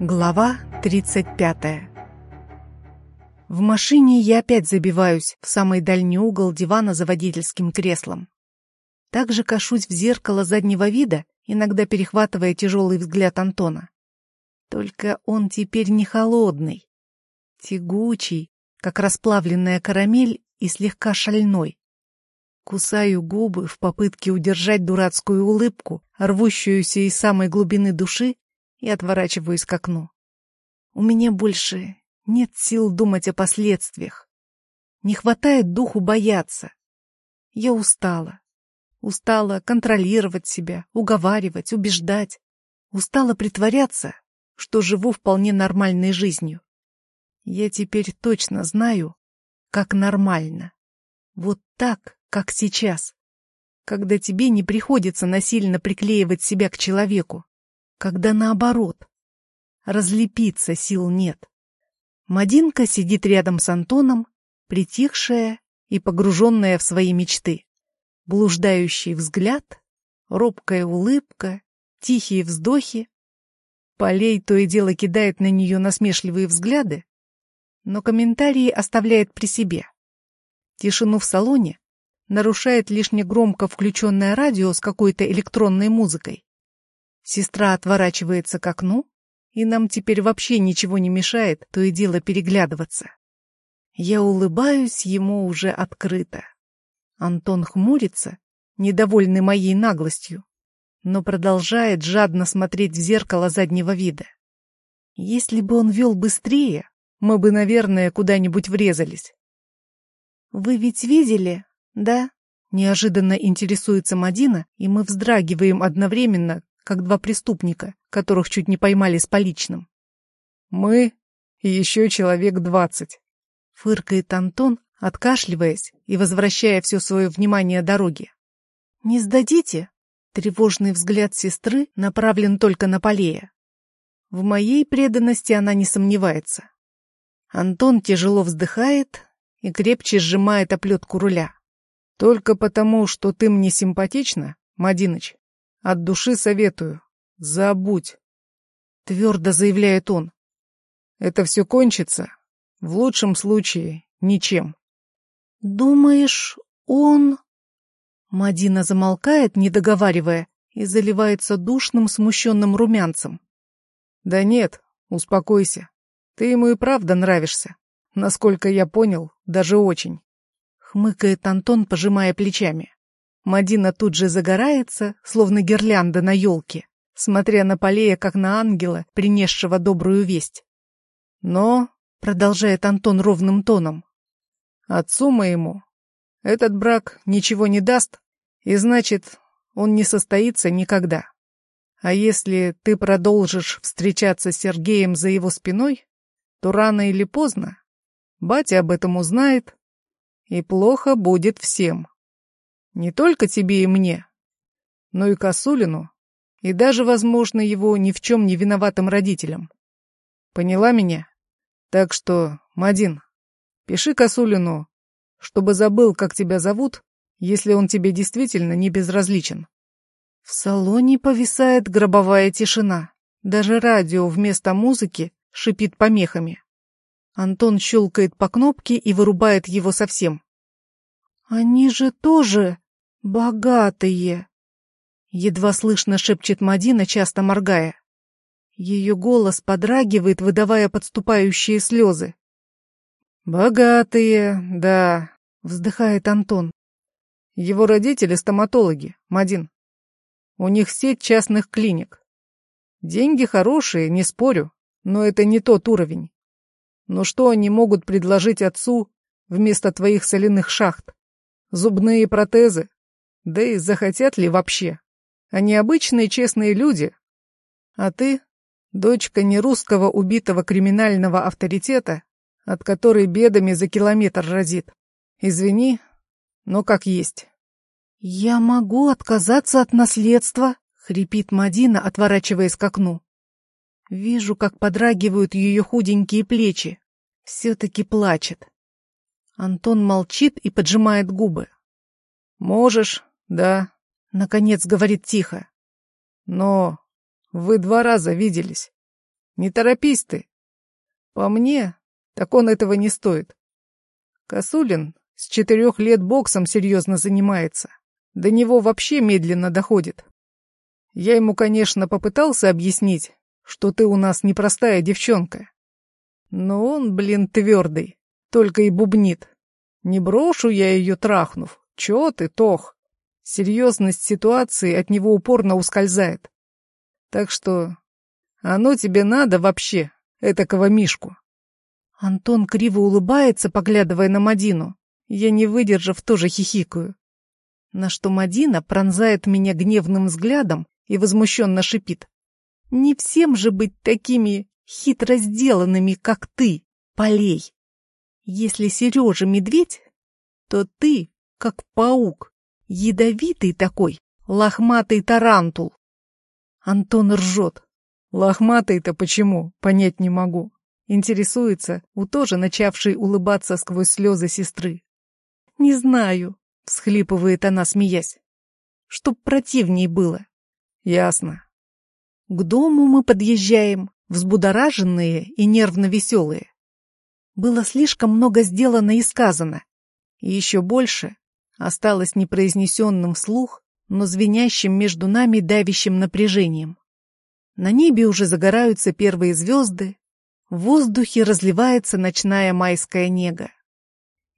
Глава 35 В машине я опять забиваюсь в самый дальний угол дивана за водительским креслом. Также кашусь в зеркало заднего вида, иногда перехватывая тяжелый взгляд Антона. Только он теперь не холодный, тягучий, как расплавленная карамель и слегка шальной. Кусаю губы в попытке удержать дурацкую улыбку, рвущуюся из самой глубины души, и отворачиваюсь к окну. У меня больше нет сил думать о последствиях. Не хватает духу бояться. Я устала. Устала контролировать себя, уговаривать, убеждать. Устала притворяться, что живу вполне нормальной жизнью. Я теперь точно знаю, как нормально. Вот так, как сейчас. Когда тебе не приходится насильно приклеивать себя к человеку когда наоборот. Разлепиться сил нет. Мадинка сидит рядом с Антоном, притихшая и погруженная в свои мечты. Блуждающий взгляд, робкая улыбка, тихие вздохи. Полей то и дело кидает на нее насмешливые взгляды, но комментарии оставляет при себе. Тишину в салоне нарушает лишь негромко включенное радио с какой-то электронной музыкой. Сестра отворачивается к окну, и нам теперь вообще ничего не мешает то и дело переглядываться. Я улыбаюсь ему уже открыто. Антон хмурится, недовольный моей наглостью, но продолжает жадно смотреть в зеркало заднего вида. Если бы он вел быстрее, мы бы, наверное, куда-нибудь врезались. «Вы ведь видели, да?» Неожиданно интересуется Мадина, и мы вздрагиваем одновременно, как два преступника, которых чуть не поймали с поличным. «Мы и еще человек двадцать», — фыркает Антон, откашливаясь и возвращая все свое внимание дороге. «Не сдадите?» Тревожный взгляд сестры направлен только на Полея. В моей преданности она не сомневается. Антон тяжело вздыхает и крепче сжимает оплетку руля. «Только потому, что ты мне симпатична, Мадиныч, от души советую. Забудь. Твердо заявляет он. Это все кончится. В лучшем случае ничем. Думаешь, он... Мадина замолкает, не договаривая, и заливается душным, смущенным румянцем. Да нет, успокойся. Ты ему и правда нравишься. Насколько я понял, даже очень. Хмыкает Антон, пожимая плечами. Мадина тут же загорается, словно гирлянда на елке, смотря на Полея, как на ангела, принесшего добрую весть. Но, — продолжает Антон ровным тоном, — отцу моему этот брак ничего не даст, и значит, он не состоится никогда. А если ты продолжишь встречаться с Сергеем за его спиной, то рано или поздно батя об этом узнает, и плохо будет всем. Не только тебе и мне, но и Косулину, и даже, возможно, его ни в чем не виноватым родителям. Поняла меня? Так что, Мадин, пиши Косулину, чтобы забыл, как тебя зовут, если он тебе действительно не безразличен. В салоне повисает гробовая тишина. Даже радио вместо музыки шипит помехами. Антон щелкает по кнопке и вырубает его совсем. «Они же тоже «Богатые!» Едва слышно шепчет Мадина, часто моргая. Ее голос подрагивает, выдавая подступающие слезы. «Богатые, да», — вздыхает Антон. «Его родители — стоматологи, Мадин. У них сеть частных клиник. Деньги хорошие, не спорю, но это не тот уровень. Но что они могут предложить отцу вместо твоих соляных шахт? Зубные протезы? Да и захотят ли вообще? Они обычные честные люди. А ты — дочка нерусского убитого криминального авторитета, от которой бедами за километр разит. Извини, но как есть. «Я могу отказаться от наследства», — хрипит Мадина, отворачиваясь к окну. Вижу, как подрагивают ее худенькие плечи. Все-таки плачет. Антон молчит и поджимает губы. «Можешь, «Да», — наконец говорит тихо. «Но вы два раза виделись. Не торопись ты. По мне, так он этого не стоит. Косулин с четырех лет боксом серьезно занимается. До него вообще медленно доходит. Я ему, конечно, попытался объяснить, что ты у нас непростая девчонка. Но он, блин, твердый, только и бубнит. Не брошу я ее трахнув. Чё ты, Тох? Серьезность ситуации от него упорно ускользает. Так что оно тебе надо вообще, этакого Мишку. Антон криво улыбается, поглядывая на Мадину. Я, не выдержав, тоже хихикаю. На что Мадина пронзает меня гневным взглядом и возмущенно шипит. «Не всем же быть такими хитро сделанными, как ты, полей. Если Сережа медведь, то ты, как паук, ядовитый такой, лохматый тарантул». Антон ржет. Лохматый-то почему, понять не могу. Интересуется у тоже начавшей улыбаться сквозь слезы сестры. «Не знаю», — всхлипывает она, смеясь. «Чтоб противней было». «Ясно». К дому мы подъезжаем, взбудораженные и нервно веселые. Было слишком много сделано и сказано. И еще больше осталось непроизнесенным вслух, но звенящим между нами давящим напряжением. На небе уже загораются первые звезды, в воздухе разливается ночная майская нега.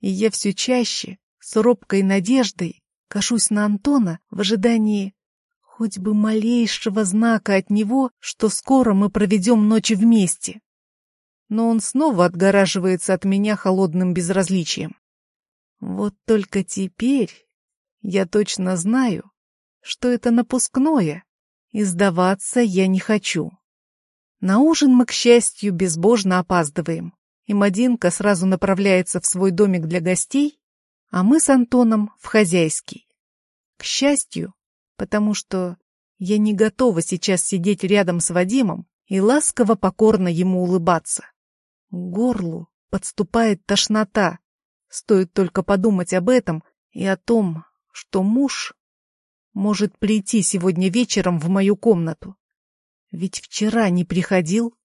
И я все чаще, с робкой надеждой, кашусь на Антона в ожидании хоть бы малейшего знака от него, что скоро мы проведем ночи вместе. Но он снова отгораживается от меня холодным безразличием. Вот только теперь я точно знаю, что это напускное, и сдаваться я не хочу. На ужин мы, к счастью, безбожно опаздываем, и Мадинка сразу направляется в свой домик для гостей, а мы с Антоном в хозяйский. К счастью, потому что я не готова сейчас сидеть рядом с Вадимом и ласково покорно ему улыбаться. К горлу подступает тошнота, стоит только подумать об этом и о том, что муж может прийти сегодня вечером в мою комнату. Ведь вчера не приходил.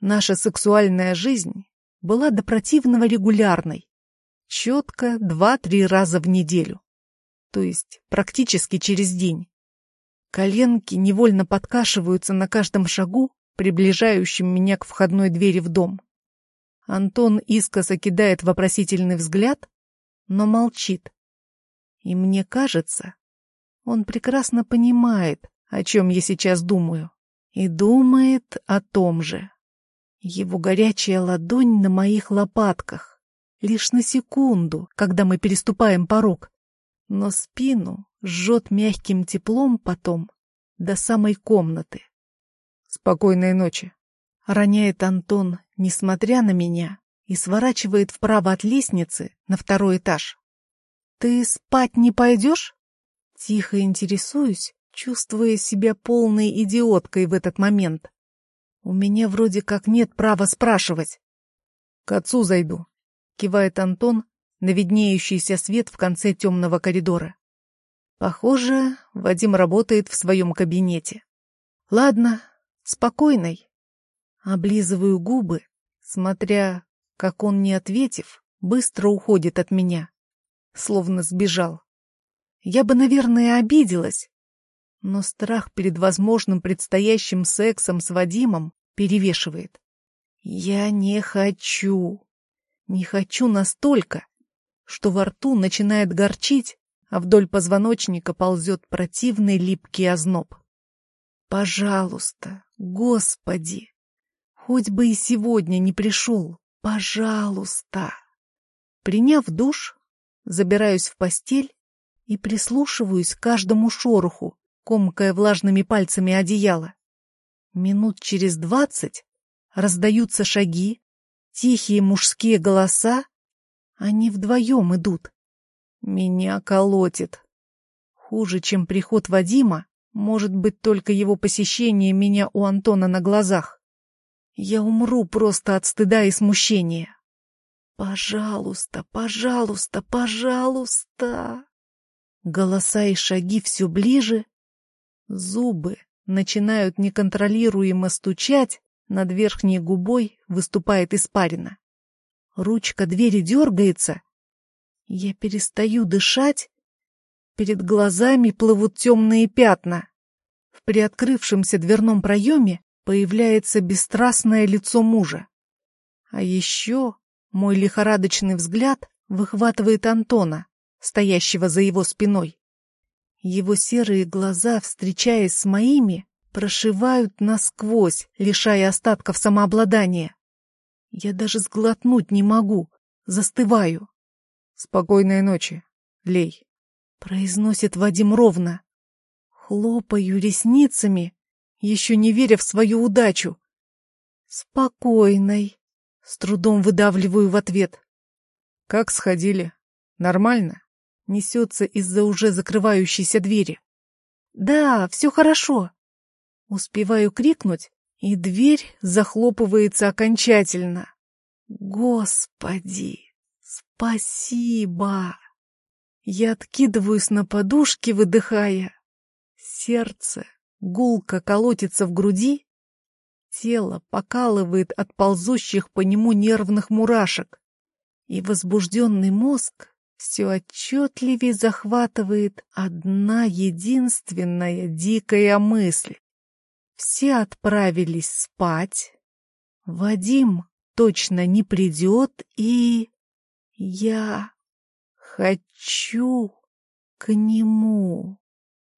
Наша сексуальная жизнь была до противного регулярной. Четко два-три раза в неделю. То есть практически через день. Коленки невольно подкашиваются на каждом шагу, приближающем меня к входной двери в дом. Антон искоса кидает вопросительный взгляд, но молчит. И мне кажется, он прекрасно понимает, о чем я сейчас думаю и думает о том же. Его горячая ладонь на моих лопатках. Лишь на секунду, когда мы переступаем порог. Но спину жжет мягким теплом потом до самой комнаты. «Спокойной ночи», — роняет Антон, несмотря на меня, и сворачивает вправо от лестницы на второй этаж. «Ты спать не пойдешь?» Тихо интересуюсь, чувствуя себя полной идиоткой в этот момент. У меня вроде как нет права спрашивать. К отцу зайду, кивает Антон на виднеющийся свет в конце темного коридора. Похоже, Вадим работает в своем кабинете. Ладно, спокойной. Облизываю губы, смотря, как он, не ответив, быстро уходит от меня. Словно сбежал. Я бы, наверное, обиделась, но страх перед возможным предстоящим сексом с Вадимом перевешивает. Я не хочу. Не хочу настолько, что во рту начинает горчить, а вдоль позвоночника ползет противный липкий озноб. Пожалуйста, Господи, хоть бы и сегодня не пришел, пожалуйста. Приняв душ, забираюсь в постель и прислушиваюсь к каждому шороху, комкая влажными пальцами одеяло. Минут через двадцать раздаются шаги, тихие мужские голоса. Они вдвоем идут. Меня колотит. Хуже, чем приход Вадима, может быть только его посещение меня у Антона на глазах. Я умру просто от стыда и смущения. Пожалуйста, пожалуйста, пожалуйста. Голоса и шаги все ближе, Зубы начинают неконтролируемо стучать, Над верхней губой выступает испарина. Ручка двери дергается. Я перестаю дышать. Перед глазами плывут темные пятна. В приоткрывшемся дверном проеме появляется бесстрастное лицо мужа. А еще мой лихорадочный взгляд выхватывает Антона, стоящего за его спиной. Его серые глаза, встречаясь с моими, прошивают насквозь, лишая остатков самообладания. Я даже сглотнуть не могу, застываю. «Спокойной ночи, Лей», — произносит Вадим ровно. Хлопаю ресницами, еще не веря в свою удачу. «Спокойной», — с трудом выдавливаю в ответ. «Как сходили? Нормально?» — несется из-за уже закрывающейся двери. «Да, все хорошо». Успеваю крикнуть, и дверь захлопывается окончательно. «Господи, спасибо!» Я откидываюсь на подушке, выдыхая. Сердце гулко колотится в груди, тело покалывает от ползущих по нему нервных мурашек, и возбужденный мозг все отчетливее захватывает одна единственная дикая мысль. Все отправились спать. Вадим точно не придет, и... Я хочу к нему.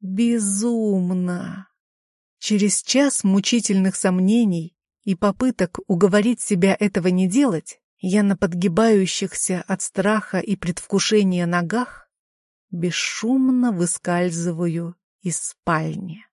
Безумно. Через час мучительных сомнений и попыток уговорить себя этого не делать, я на подгибающихся от страха и предвкушения ногах бесшумно выскальзываю из спальни.